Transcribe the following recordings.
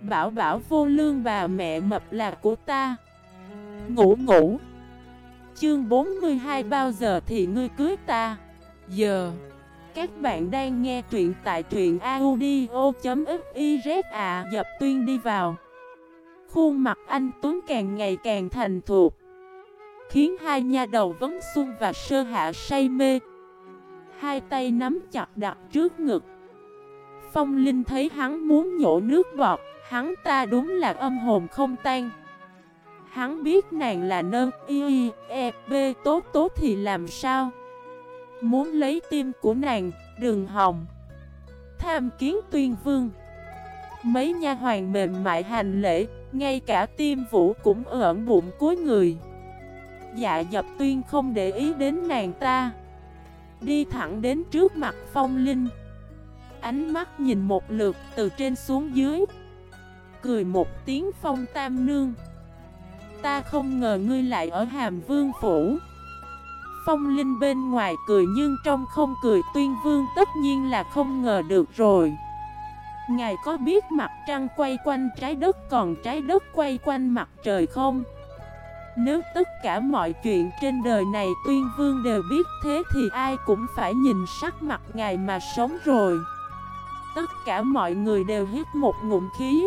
Bảo bảo vô lương bà mẹ mập là của ta. Ngủ ngủ. Chương 42 bao giờ thì ngươi cưới ta? Giờ. Các bạn đang nghe truyện tại truyện audio.xyz à Dập tuyên đi vào. Khuôn mặt anh Tuấn càng ngày càng thành thuộc Khiến hai nha đầu vấn xuân và sơ hạ say mê. Hai tay nắm chặt đặt trước ngực. Phong Linh thấy hắn muốn nhổ nước bọt Hắn ta đúng là âm hồn không tan. Hắn biết nàng là nơn y e b tốt tốt thì làm sao? Muốn lấy tim của nàng, đừng hồng, Tham kiến tuyên vương. Mấy nha hoàng mềm mại hành lễ Ngay cả tim vũ cũng ẩn bụng cuối người. Dạ dập tuyên không để ý đến nàng ta. Đi thẳng đến trước mặt phong linh. Ánh mắt nhìn một lượt từ trên xuống dưới. Cười một tiếng phong tam nương. Ta không ngờ ngươi lại ở hàm vương phủ. Phong Linh bên ngoài cười nhưng trong không cười, tuyên vương tất nhiên là không ngờ được rồi. Ngài có biết mặt trăng quay quanh trái đất còn trái đất quay quanh mặt trời không? Nếu tất cả mọi chuyện trên đời này tuyên vương đều biết thế thì ai cũng phải nhìn sắc mặt ngài mà sống rồi. Tất cả mọi người đều hít một ngụm khí.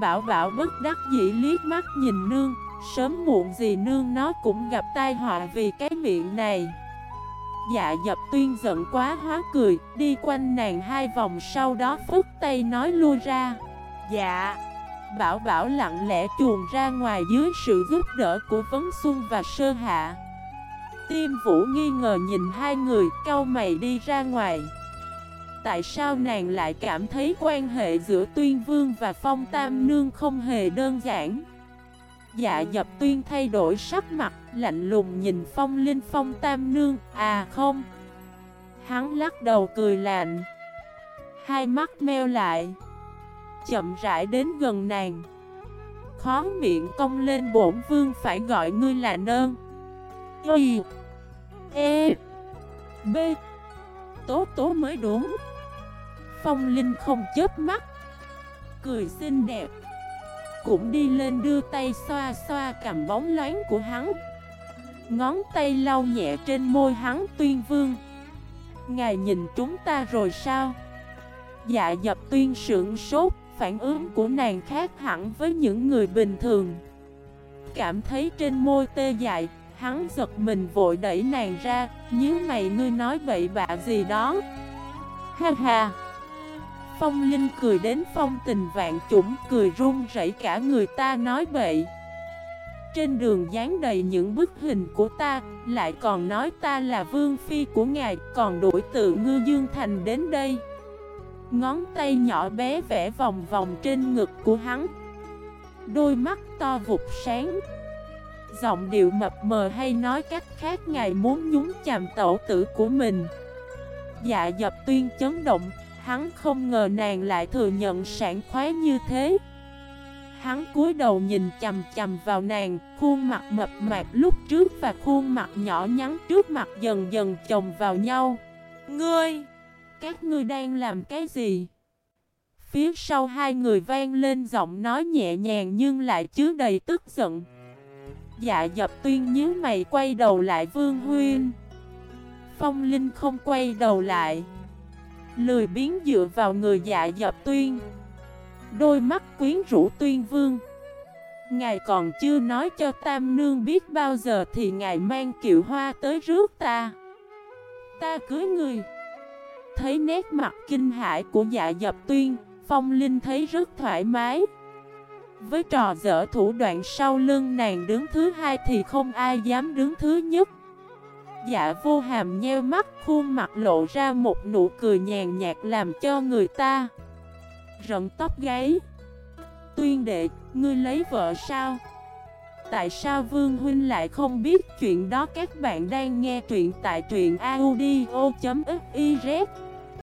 Bảo bảo bất đắc dĩ liếc mắt nhìn nương Sớm muộn gì nương nó cũng gặp tai họa vì cái miệng này. Dạ dập tuyên giận quá hóa cười Đi quanh nàng hai vòng sau đó phức tay nói lui ra. Dạ. Bảo bảo lặng lẽ chuồn ra ngoài dưới sự giúp đỡ của Vấn Xuân và Sơ Hạ. Tiêm Vũ nghi ngờ nhìn hai người cau mày đi ra ngoài Tại sao nàng lại cảm thấy quan hệ giữa Tuyên Vương và Phong Tam Nương không hề đơn giản? Dạ dập tuyên thay đổi sắc mặt, Lạnh lùng nhìn Phong Linh Phong Tam Nương. À không. Hắn lắc đầu cười lạnh. Hai mắt meo lại. Chậm rãi đến gần nàng. Khó miệng cong lên, bổn vương phải gọi ngươi là nơn. Y E B. Tố tố mới đúng. Phong Linh không chớp mắt. Cười xinh đẹp. Cũng đi lên đưa tay xoa xoa cầm bóng loáng của hắn. Ngón tay lau nhẹ trên môi hắn tuyên vương. Ngài nhìn chúng ta rồi sao? Dạ dập tuyên sưởng sốt, Phản ứng của nàng khác hẳn với những người bình thường. Cảm thấy trên môi tê dại, Hắn giật mình vội đẩy nàng ra. Nhớ mày, ngươi nói bậy bạ gì đó. Ha ha. Phong Linh cười đến phong tình vạn chủng, cười run rẩy cả người ta nói bậy. Trên đường dán đầy những bức hình của ta, Lại còn nói ta là vương phi của ngài, Còn đuổi từ ngư dương thành đến đây. Ngón tay nhỏ bé vẽ vòng vòng trên ngực của hắn. Đôi mắt to vụt sáng. Giọng điệu mập mờ hay nói cách khác, ngài muốn nhúng chàm tổ tử của mình. Dạ dập tuyên chấn động Hắn không ngờ nàng lại thừa nhận sản khoái như thế Hắn cúi đầu nhìn chầm chầm vào nàng, Khuôn mặt mập mạp lúc trước và khuôn mặt nhỏ nhắn trước mặt dần dần chồng vào nhau Ngươi! Các ngươi đang làm cái gì? Phía sau hai người vang lên giọng nói nhẹ nhàng nhưng lại chứa đầy tức giận Dạ dập tuyên nhớ mày quay đầu lại Vương Huyên Phong Linh không quay đầu lại Lười biến dựa vào người dạ dập tuyên. Đôi mắt quyến rũ tuyên vương. Ngài còn chưa nói cho Tam Nương biết bao giờ thì ngài mang kiệu hoa tới rước ta. Ta cưới người. Thấy nét mặt kinh hãi của dạ dập tuyên, Phong Linh thấy rất thoải mái. Với trò dở thủ đoạn sau lưng nàng đứng thứ hai thì không ai dám đứng thứ nhất. Dạ vô hàm nheo mắt khuôn mặt lộ ra một nụ cười nhàn nhạt làm cho người ta Rận tóc gáy. Tuyên đệ, ngươi lấy vợ sao? Tại sao Vương Huynh lại không biết chuyện đó? Các bạn đang nghe truyện tại truyện audio.fif